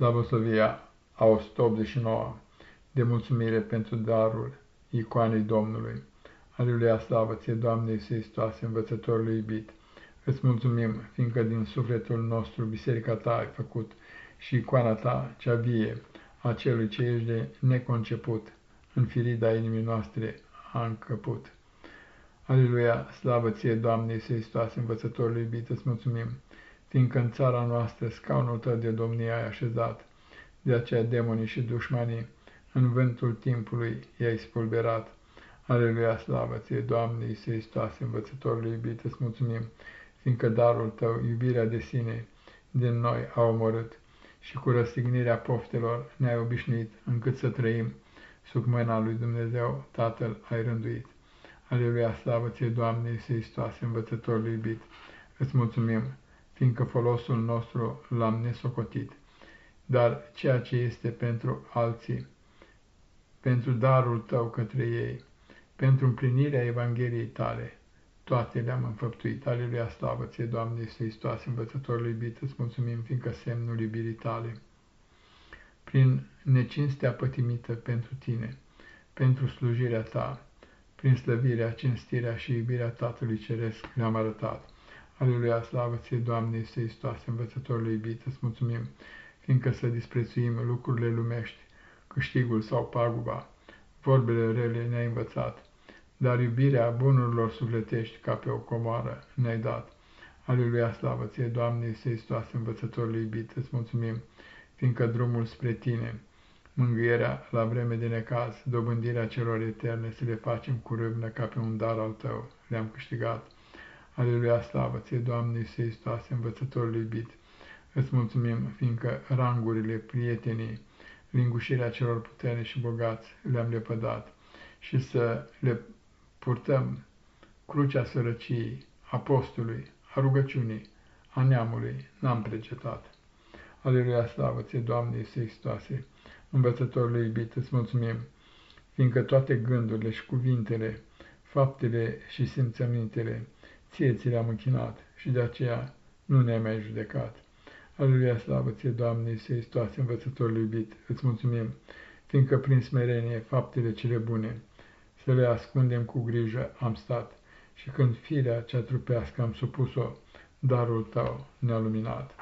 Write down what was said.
Slavosovia a 189 de mulțumire pentru darul icoanei Domnului. Aleluia, slavă ție, Doamne Iisus Hristos, învățătorul iubit. Îți mulțumim, fiindcă din sufletul nostru biserica ta ai făcut și icoana ta, cea vie, a celui ce ești de neconceput, în firida inimii noastre a încăput. Aleluia, slavă ție, Doamne Iisus Hristos, învățătorul iubit, îți mulțumim, fiindcă în țara noastră scaunul tău de domnie ai așezat, de aceea demonii și dușmanii în vântul timpului i-ai spulberat. Aleluia, slavă ție, Doamne Iisus Hristos, învățătorul iubit, îți mulțumim, fiindcă darul tău, iubirea de sine, din noi a omorât și cu răstignirea poftelor ne-ai obișnuit, încât să trăim sub mâna lui Dumnezeu, Tatăl ai rânduit. Aleluia, slavă ție, Doamne Iisus Hristos, învățătorul iubit, îți mulțumim, fiindcă folosul nostru l-am nesocotit, dar ceea ce este pentru alții, pentru darul tău către ei, pentru împlinirea Evangheliei tale, toate le-am înfăptuit. Aleluia, slavă ție, Doamne Iisus Hristos, învățătorul iubit, îți mulțumim, fiindcă semnul iubirii tale, prin necinstea pătimită pentru tine, pentru slujirea ta, prin slăvirea, cinstirea și iubirea Tatălui Ceresc le-am arătat. Aleluia, slavă ție, Doamne Iisus Hristos, învățătorul iubit, îți mulțumim, fiindcă să disprețuim lucrurile lumești, câștigul sau paguba, vorbele rele ne-ai învățat, dar iubirea bunurilor sufletești ca pe o comoară ne-ai dat. Aleluia, slavă ție, Doamne Iisus Hristos, învățătorul iubit, îți mulțumim, fiindcă drumul spre tine, mângâierea la vreme de necaz, dobândirea celor eterne, să le facem cu râvnă ca pe un dar al tău, le-am câștigat. Aleluia, slavă ție, Doamne Iisus Hristos, învățătorul iubit, îți mulțumim, fiindcă rangurile prietenii, lingușirea celor puternici și bogați le-am lepădat și să le purtăm crucea sărăciei, apostolului, a rugăciunii, a neamului, n-am precetat. Aleluia, slavă ție, Doamne Iisus Hristoase, învățătorul iubit, îți mulțumim, fiindcă toate gândurile și cuvintele, faptele și simțămintele, ție ți le-am închinat și de aceea nu ne-ai mai judecat. Aleluia, slavă ție, Doamne, Iisus Hristos, învățătorul iubit, îți mulțumim, fiindcă prin smerenie faptele cele bune, să le ascundem cu grijă am stat, și când firea cea trupească am supus-o, darul tău ne-a luminat.